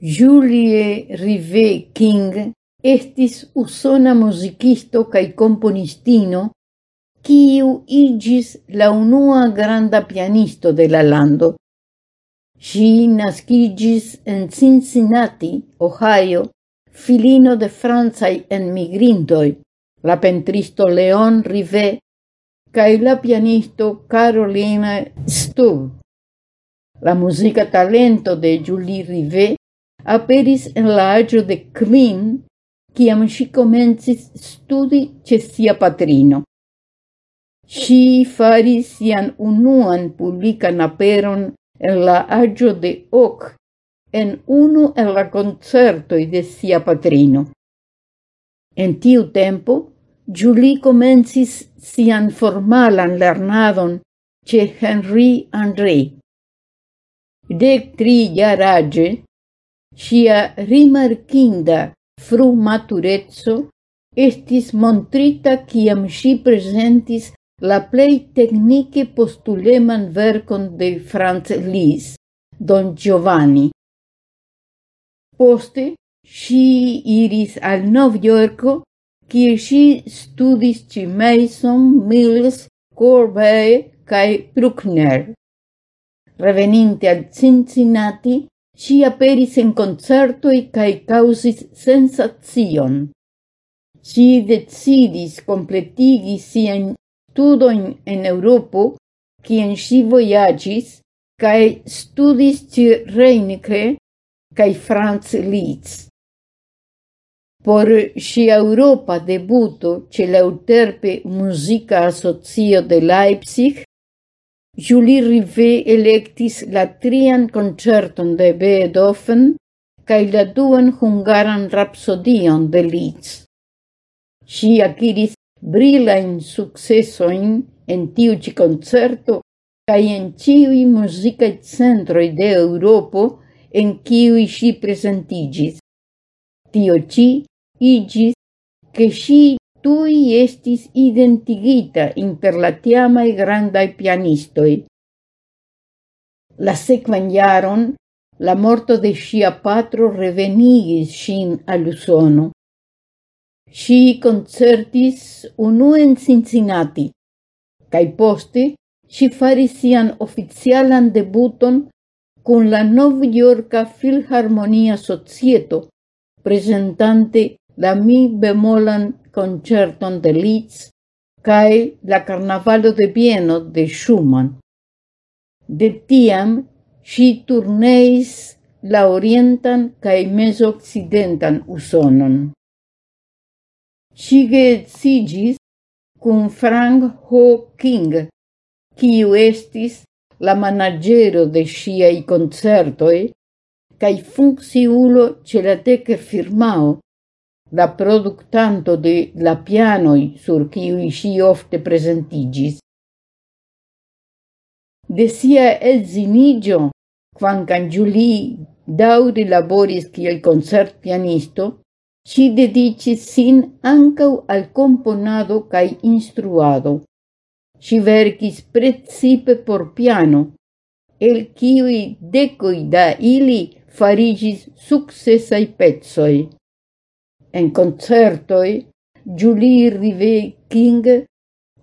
Julie Rive King estis usona musicisto cae componistino quiu igis la unua granda pianisto de la lando. Si nascigis en Cincinnati, Ohio, filino de francaj enmigrintoj, la pentristo Leon Rivet cae la pianisto Carolina Stubb. La musica talento de Julie Rivet aperis en la agio de kvin, ciam si comencis studi ce sia patrino. Si faris sian unuan publican aperon en la agio de Oc, en unu el la concertoi de sia patrino. En tiu tempo, Julie comencis sian formalan lernadon ce Henri André. De tri jarage, Sia rimarkinda frumaturezzo estis montrita ciam si presentis la plei teknike postuleman vercon de Franz Lis, Don Giovanni. Poste si iris al Novjorko, cie si studis ci Mason, Mills, Corbet cae Bruckner. Reveninte al Cincinnati, Si aperis en concertoi cae causis sensazion. Si decidis completigi sian studoin en Europo, quien si voyagis, cae studis ci Reinke cae Franz Liszt. Por si Europa debuto ce l'Euterpe Musica Associo de Leipzig Julie Rivet electis la trian concerton de Beethoven cae la duan hungaran rapsodion de Liszt. Si aciris brilain successoin en tiu ĉi koncerto en ciui musicae centroi de Europo en ciui si presentigis. Tio ci igis ke si tui estis identigita inter la tiamai grandai pianistoi. La sequan jaron, la morto de sia patro revenigis sin al Usono. Si concertis unu en Cincinnati, cae poste si faris sian oficialan debuton con la Novjorka Filharmonia Societo, presentante la mi bemolan concerton de Liszt cae la carnavalo de Vieno de Schumann. De tiam si turneis la orientan cae mesoccidentan usonon. Si geetsigis cum Frank Ho King, quiu estis la managero de siai concertoi, cae funcciulo ce la teque firmao, la productanto de la pianoi sur quiui si ofte presentigis. De sia edziniĝo, kvankam Julie daŭre laboris kiel koncertpianisto, si dedicis sin ancau al componado cae instruado. Si vercis precipe por piano, el quiui decoi da ili farigis successai pezzoi en concertoi, Julie Rive King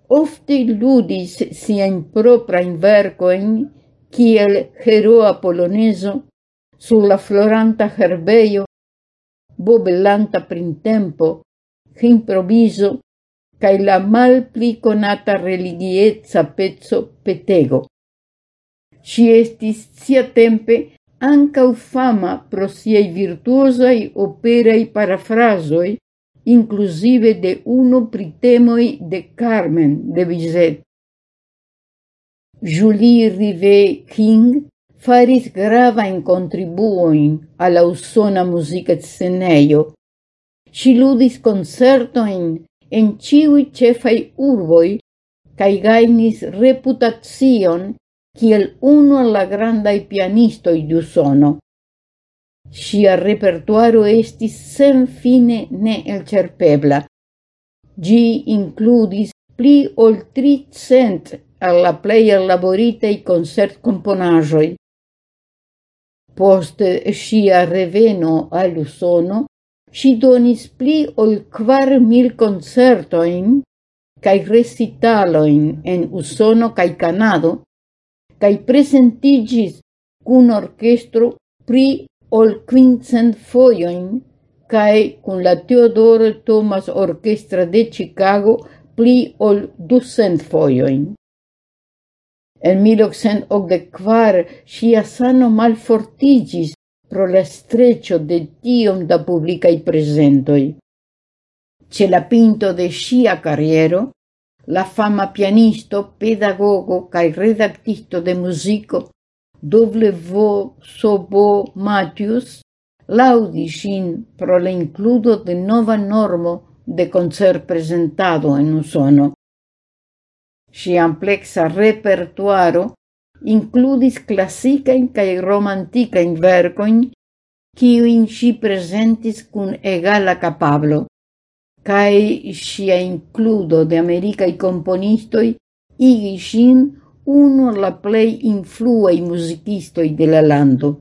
ofte ludis siain proprain vercoin kiel heroa poloneso sur la floranta herbeio, bobellanta printempo, improviso, cae la mal pli conata religiezza pezzo petego. Si estis sia tempe ancau fama pro siei virtuosai operei parafrasoi, inclusive de uno pritemoi de Carmen de Bizet. Julie Rivet King faris grava in contribuoin alla usona musica sceneio. Si ludis concertoin en ciui cefai urboi cae gainis reputazion kiel unu el la grandai pianistoi di Usono. Sia repertuaro estis sen fine ne elcerpebla. Gi includis pli ol tri cent alla plei elaboritei concert componajoi. Post sia reveno al Usono, si donis pli ol quar mil concertoin cae recitaloin en Usono cae Canado, cae presentigis cun orchestro pri ol quincent foioin cae cun la Teodoro Thomas Orchestra de Chicago pli ol ducent foioin. En 1884 sia sano malfortigis pro la streccio de tiom da publicai presentoi. Ce la pinto de sia carriero la fama pianisto, pedagogo cae redactisto de musico W. Sobo Matthews laudi sin pro la includo de nova normo de concert presentado en Usono. Si amplexa repertuaro includis classicajn kaj romanticajn vercoin, in si presentis cun egala capablo cae sia includo de americai componistoi igi sin uno la plei influei musicistoi de la lando.